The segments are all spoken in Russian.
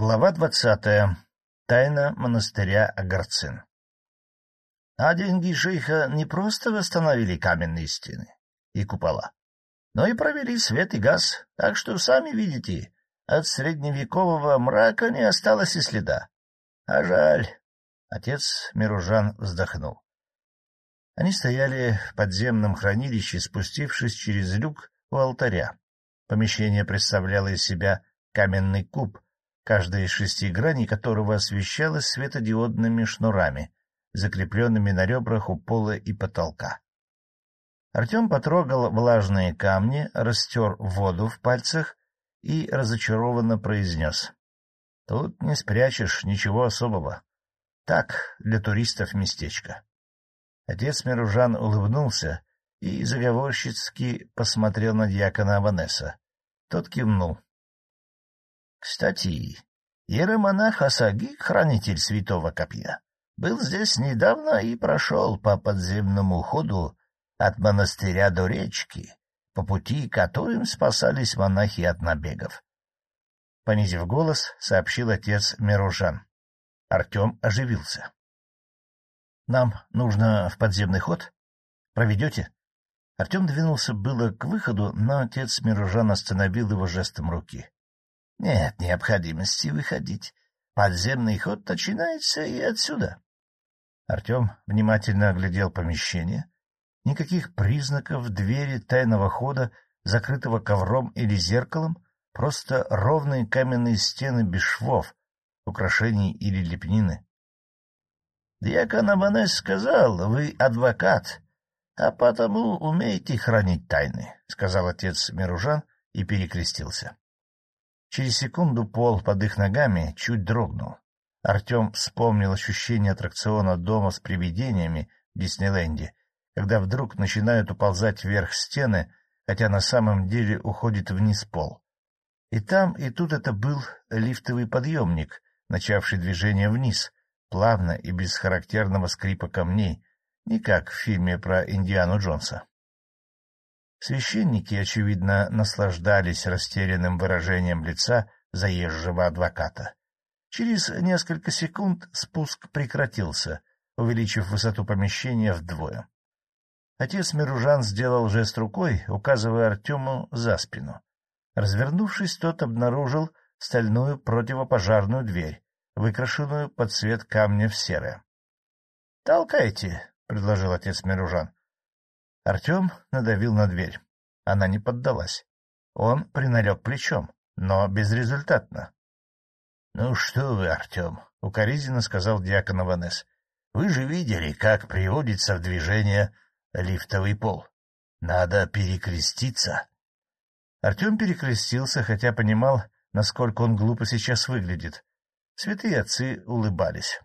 Глава двадцатая. Тайна монастыря Агарцин. А деньги шейха не просто восстановили каменные стены и купола, но и провели свет и газ, так что, сами видите, от средневекового мрака не осталось и следа. А жаль. Отец Миружан вздохнул. Они стояли в подземном хранилище, спустившись через люк у алтаря. Помещение представляло из себя каменный куб — каждая из шести граней которого освещалась светодиодными шнурами, закрепленными на ребрах у пола и потолка. Артем потрогал влажные камни, растер воду в пальцах и разочарованно произнес. — Тут не спрячешь ничего особого. Так, для туристов местечко. Отец Миружан улыбнулся и заговорщицки посмотрел на дьякона Аванеса. Тот кивнул. Кстати, иеромонах Асаги, хранитель святого копья, был здесь недавно и прошел по подземному ходу от монастыря до речки, по пути которым спасались монахи от набегов. Понизив голос, сообщил отец Миружан. Артем оживился. — Нам нужно в подземный ход? Проведете? Артем двинулся было к выходу, но отец Миружан остановил его жестом руки. Нет необходимости выходить. Подземный ход начинается и отсюда. Артем внимательно оглядел помещение. Никаких признаков двери тайного хода, закрытого ковром или зеркалом, просто ровные каменные стены без швов, украшений или лепнины. — Дьякон Абанес сказал, вы адвокат, а потому умеете хранить тайны, — сказал отец Миружан и перекрестился. Через секунду пол под их ногами чуть дрогнул. Артем вспомнил ощущение аттракциона дома с привидениями в Диснейленде, когда вдруг начинают уползать вверх стены, хотя на самом деле уходит вниз пол. И там, и тут это был лифтовый подъемник, начавший движение вниз, плавно и без характерного скрипа камней, не как в фильме про Индиану Джонса. Священники, очевидно, наслаждались растерянным выражением лица заезжего адвоката. Через несколько секунд спуск прекратился, увеличив высоту помещения вдвое. Отец Миружан сделал жест рукой, указывая Артему за спину. Развернувшись, тот обнаружил стальную противопожарную дверь, выкрашенную под цвет камня в серое. — Толкайте, — предложил отец Миружан. Артем надавил на дверь. Она не поддалась. Он приналег плечом, но безрезультатно. — Ну что вы, Артем, — укоризненно сказал дьякон Аванес. — Вы же видели, как приводится в движение лифтовый пол. Надо перекреститься. Артем перекрестился, хотя понимал, насколько он глупо сейчас выглядит. Святые отцы улыбались.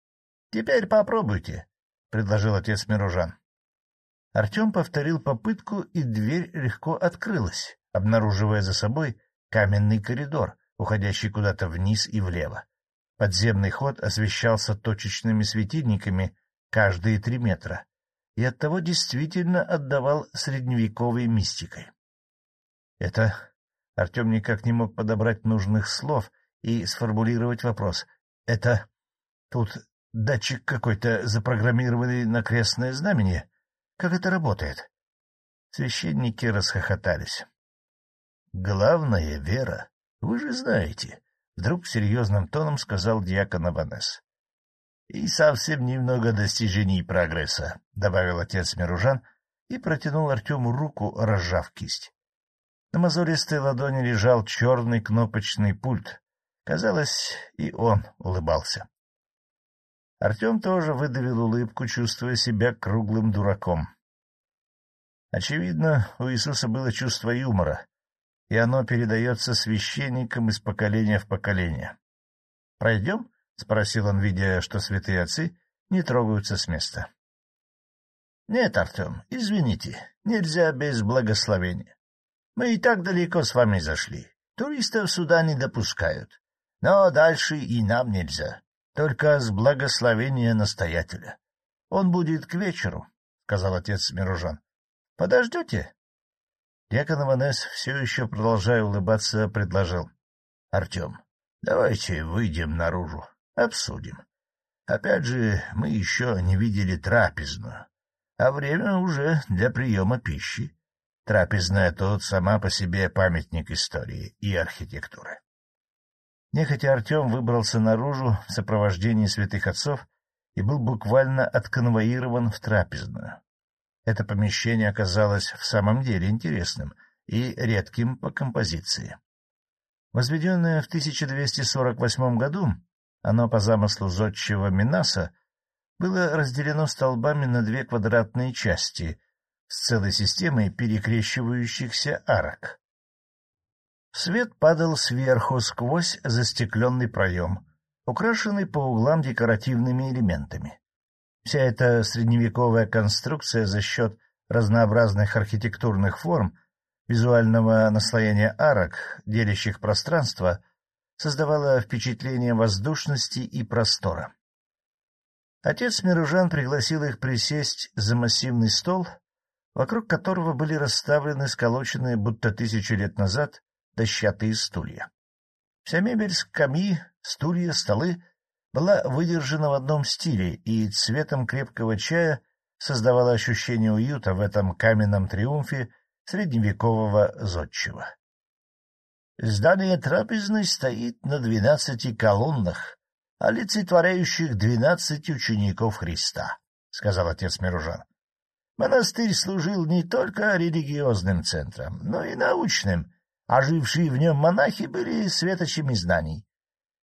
— Теперь попробуйте, — предложил отец Миружан. Артем повторил попытку, и дверь легко открылась, обнаруживая за собой каменный коридор, уходящий куда-то вниз и влево. Подземный ход освещался точечными светильниками каждые три метра и оттого действительно отдавал средневековой мистикой. Это Артем никак не мог подобрать нужных слов и сформулировать вопрос. Это тут датчик какой-то запрограммированный на крестное знамение? Как это работает? Священники расхохотались. — Главное — вера. Вы же знаете, — вдруг серьезным тоном сказал дьякон Аванес. — И совсем немного достижений прогресса, — добавил отец Миружан и протянул Артему руку, разжав кисть. На мозолистой ладони лежал черный кнопочный пульт. Казалось, и он улыбался. Артем тоже выдавил улыбку, чувствуя себя круглым дураком. Очевидно, у Иисуса было чувство юмора, и оно передается священникам из поколения в поколение. — Пройдем? — спросил он, видя, что святые отцы не трогаются с места. — Нет, Артем, извините, нельзя без благословения. Мы и так далеко с вами зашли. Туристов сюда не допускают. Но дальше и нам нельзя только с благословения настоятеля. Он будет к вечеру, — сказал отец Миружан. — Подождете? Дьякон Иванес, все еще продолжая улыбаться, предложил. — Артем, — Давайте выйдем наружу, обсудим. Опять же, мы еще не видели трапезную, а время уже для приема пищи. Трапезная тут сама по себе памятник истории и архитектуры. Нехотя Артем выбрался наружу в сопровождении святых отцов и был буквально отконвоирован в трапезную. Это помещение оказалось в самом деле интересным и редким по композиции. Возведенное в 1248 году, оно по замыслу зодчего Минаса было разделено столбами на две квадратные части с целой системой перекрещивающихся арок. Свет падал сверху сквозь застекленный проем, украшенный по углам декоративными элементами. Вся эта средневековая конструкция за счет разнообразных архитектурных форм, визуального наслоения арок, делящих пространство, создавала впечатление воздушности и простора. Отец Миружан пригласил их присесть за массивный стол, вокруг которого были расставлены сколоченные будто тысячи лет назад дощатые стулья. Вся мебель, скамьи, стулья, столы была выдержана в одном стиле и цветом крепкого чая создавала ощущение уюта в этом каменном триумфе средневекового зодчего. Здание трапезной стоит на двенадцати колоннах, олицетворяющих двенадцать учеников Христа, — сказал отец Миружан. Монастырь служил не только религиозным центром, но и научным, а жившие в нем монахи были светочами знаний.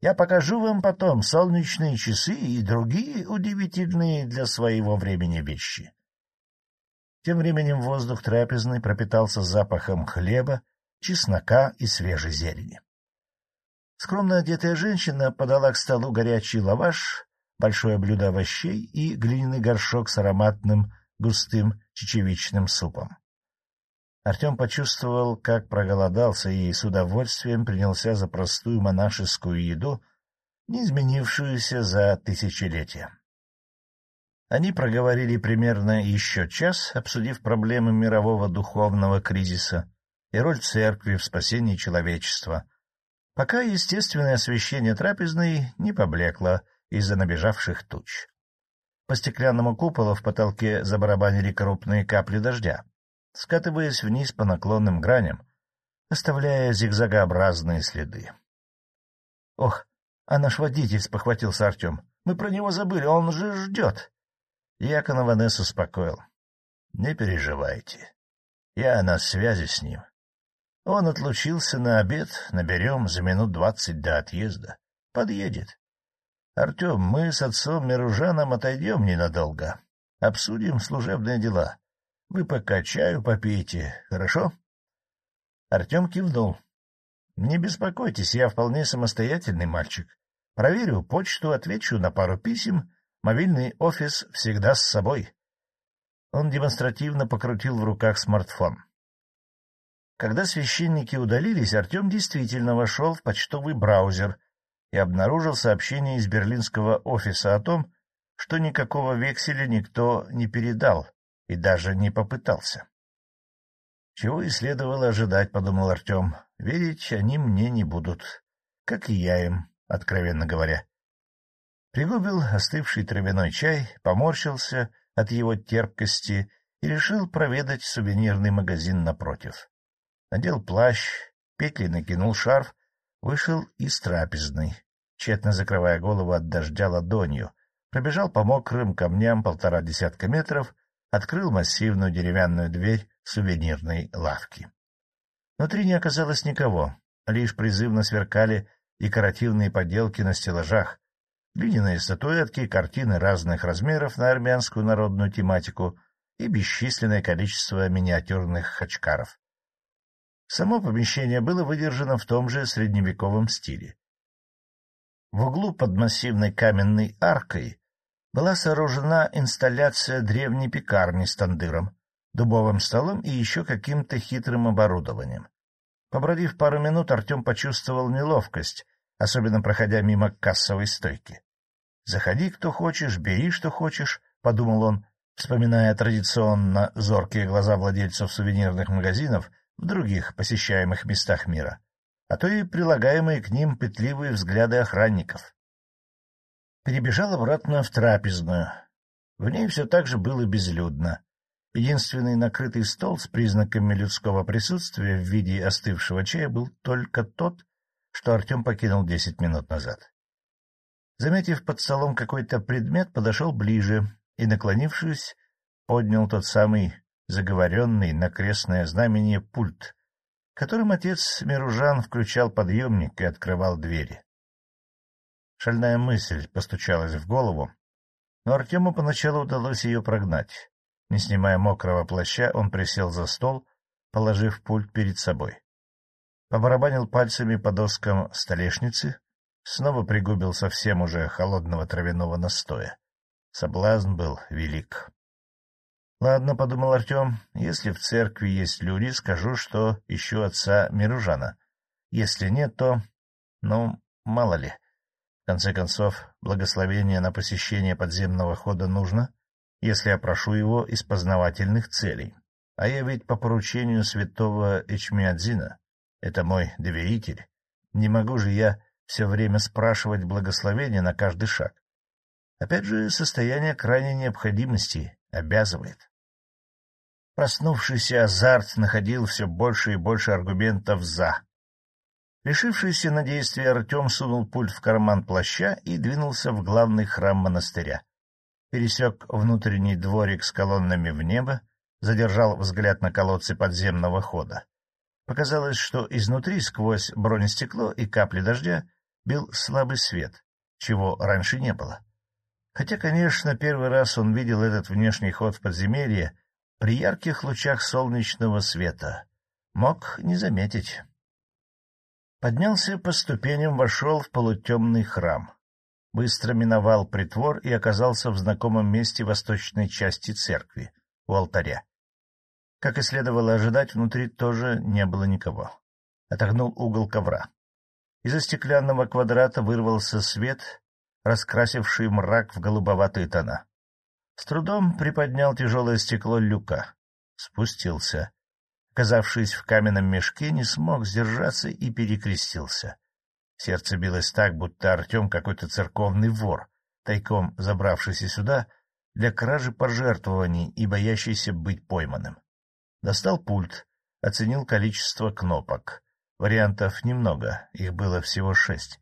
Я покажу вам потом солнечные часы и другие удивительные для своего времени вещи. Тем временем воздух трапезный пропитался запахом хлеба, чеснока и свежей зелени. Скромно одетая женщина подала к столу горячий лаваш, большое блюдо овощей и глиняный горшок с ароматным густым чечевичным супом. Артем почувствовал, как проголодался и с удовольствием принялся за простую монашескую еду, не изменившуюся за тысячелетия. Они проговорили примерно еще час, обсудив проблемы мирового духовного кризиса и роль церкви в спасении человечества, пока естественное освещение трапезной не поблекло из-за набежавших туч. По стеклянному куполу в потолке забарабанили крупные капли дождя, скатываясь вниз по наклонным граням, оставляя зигзагообразные следы. — Ох, а наш водитель, — спохватился Артем, — мы про него забыли, он же ждет. Якон Ванес успокоил. — Не переживайте. Я на связи с ним. Он отлучился на обед, наберем за минут двадцать до отъезда. Подъедет. Артем, мы с отцом Миружаном отойдем ненадолго. Обсудим служебные дела. Вы пока чаю попейте, хорошо? Артем кивнул. — Не беспокойтесь, я вполне самостоятельный мальчик. Проверю почту, отвечу на пару писем. Мобильный офис всегда с собой. Он демонстративно покрутил в руках смартфон. Когда священники удалились, Артем действительно вошел в почтовый браузер и обнаружил сообщение из берлинского офиса о том, что никакого векселя никто не передал и даже не попытался. Чего и следовало ожидать, — подумал Артем. Верить они мне не будут, как и я им, откровенно говоря. Пригубил остывший травяной чай, поморщился от его терпкости и решил проведать сувенирный магазин напротив надел плащ, петли накинул шарф, вышел из трапезной, тщетно закрывая голову от дождя ладонью, пробежал по мокрым камням полтора десятка метров, открыл массивную деревянную дверь сувенирной лавки. Внутри не оказалось никого, лишь призывно сверкали декоративные поделки на стеллажах, глиняные статуэтки, картины разных размеров на армянскую народную тематику и бесчисленное количество миниатюрных хачкаров. Само помещение было выдержано в том же средневековом стиле. В углу под массивной каменной аркой была сооружена инсталляция древней пекарни с тандыром, дубовым столом и еще каким-то хитрым оборудованием. Побродив пару минут, Артем почувствовал неловкость, особенно проходя мимо кассовой стойки. «Заходи, кто хочешь, бери, что хочешь», — подумал он, вспоминая традиционно зоркие глаза владельцев сувенирных магазинов в других посещаемых местах мира. а то и прилагаемые к ним пытливые взгляды охранников. Перебежал обратно в трапезную. В ней все так же было безлюдно. Единственный накрытый стол с признаками людского присутствия в виде остывшего чая был только тот, что Артем покинул десять минут назад. Заметив под столом какой-то предмет, подошел ближе и, наклонившись, поднял тот самый заговоренный на крестное знамение пульт, которым отец Миружан включал подъемник и открывал двери. Шальная мысль постучалась в голову, но Артему поначалу удалось ее прогнать. Не снимая мокрого плаща, он присел за стол, положив пульт перед собой. Побарабанил пальцами по доскам столешницы, снова пригубил совсем уже холодного травяного настоя. Соблазн был велик. — Ладно, — подумал Артем, — если в церкви есть люди, скажу, что ищу отца Миружана. Если нет, то... ну, мало ли. Конце концов, благословение на посещение подземного хода нужно, если я прошу его из познавательных целей. А я ведь по поручению святого Эчмиадзина, это мой доверитель, не могу же я все время спрашивать благословения на каждый шаг. Опять же, состояние крайней необходимости обязывает. Проснувшийся азарт находил все больше и больше аргументов «за». Решившийся на действие Артем сунул пульт в карман плаща и двинулся в главный храм монастыря пересек внутренний дворик с колоннами в небо, задержал взгляд на колодцы подземного хода. Показалось, что изнутри, сквозь бронестекло и капли дождя, бил слабый свет, чего раньше не было. Хотя, конечно, первый раз он видел этот внешний ход в подземелье при ярких лучах солнечного света. Мог не заметить. Поднялся по ступеням, вошел в полутемный храм быстро миновал притвор и оказался в знакомом месте восточной части церкви, у алтаря. Как и следовало ожидать, внутри тоже не было никого. Отогнул угол ковра. Из-за стеклянного квадрата вырвался свет, раскрасивший мрак в голубоватые тона. С трудом приподнял тяжелое стекло люка. Спустился. Оказавшись в каменном мешке, не смог сдержаться и перекрестился. Сердце билось так, будто Артем какой-то церковный вор, тайком забравшийся сюда для кражи пожертвований и боящийся быть пойманным. Достал пульт, оценил количество кнопок. Вариантов немного, их было всего шесть.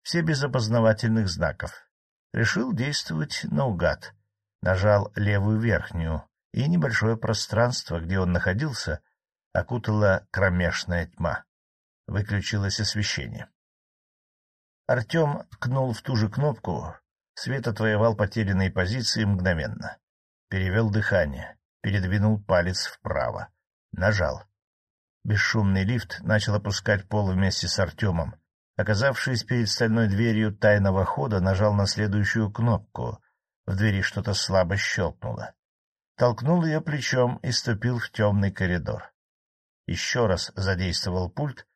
Все без опознавательных знаков. Решил действовать наугад. Нажал левую верхнюю, и небольшое пространство, где он находился, окутала кромешная тьма. Выключилось освещение. Артем ткнул в ту же кнопку. Свет отвоевал потерянные позиции мгновенно. Перевел дыхание, передвинул палец вправо. Нажал. Бесшумный лифт начал опускать пол вместе с Артемом. Оказавшись перед стальной дверью тайного хода, нажал на следующую кнопку. В двери что-то слабо щелкнуло. Толкнул ее плечом и ступил в темный коридор. Еще раз задействовал пульт,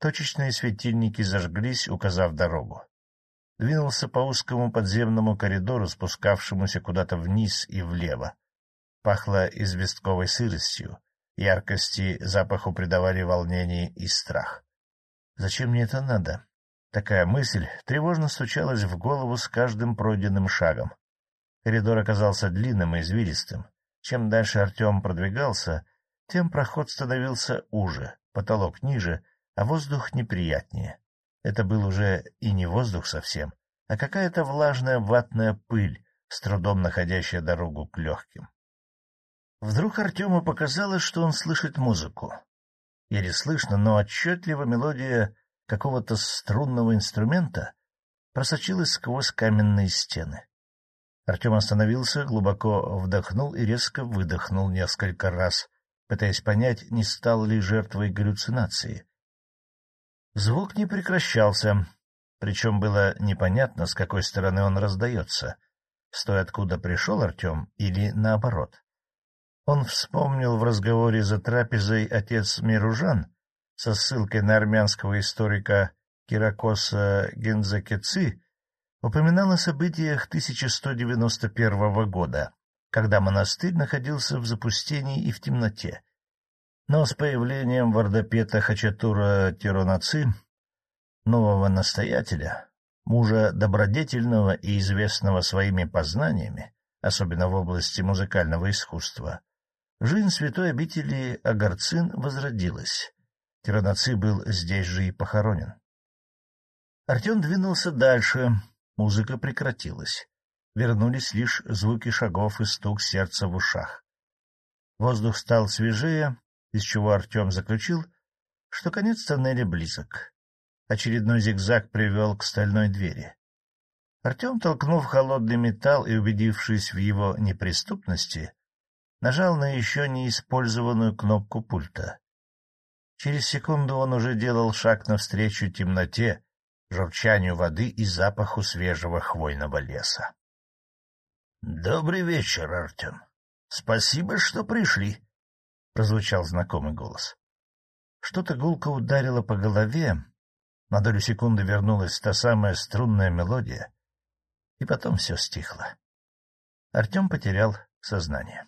Точечные светильники зажглись, указав дорогу. Двинулся по узкому подземному коридору, спускавшемуся куда-то вниз и влево. Пахло известковой сыростью, яркости запаху придавали волнение и страх. Зачем мне это надо? Такая мысль тревожно стучалась в голову с каждым пройденным шагом. Коридор оказался длинным и извилистым. Чем дальше Артем продвигался, тем проход становился уже, потолок ниже, а воздух неприятнее. Это был уже и не воздух совсем, а какая-то влажная ватная пыль, с трудом находящая дорогу к легким. Вдруг Артему показалось, что он слышит музыку. Еле слышно, но отчетливо мелодия какого-то струнного инструмента просочилась сквозь каменные стены. Артем остановился, глубоко вдохнул и резко выдохнул несколько раз, пытаясь понять, не стал ли жертвой галлюцинации, Звук не прекращался, причем было непонятно, с какой стороны он раздается, с той, откуда пришел Артем, или наоборот. Он вспомнил в разговоре за трапезой отец Миружан со ссылкой на армянского историка Киракоса Гензакеци, упоминал о событиях 1191 года, когда монастырь находился в запустении и в темноте. Но с появлением вардопета Хачатура Тиронаци, нового настоятеля, мужа добродетельного и известного своими познаниями, особенно в области музыкального искусства, жизнь святой обители Агарцин возродилась. Тиранаци был здесь же и похоронен. Артем двинулся дальше, музыка прекратилась. Вернулись лишь звуки шагов и стук сердца в ушах. Воздух стал свежее, из чего Артем заключил, что конец тоннеля близок. Очередной зигзаг привел к стальной двери. Артем, толкнув холодный металл и убедившись в его неприступности, нажал на еще не использованную кнопку пульта. Через секунду он уже делал шаг навстречу темноте, журчанию воды и запаху свежего хвойного леса. — Добрый вечер, Артем. Спасибо, что пришли, — прозвучал знакомый голос. Что-то гулко ударило по голове, на долю секунды вернулась та самая струнная мелодия, и потом все стихло. Артем потерял сознание.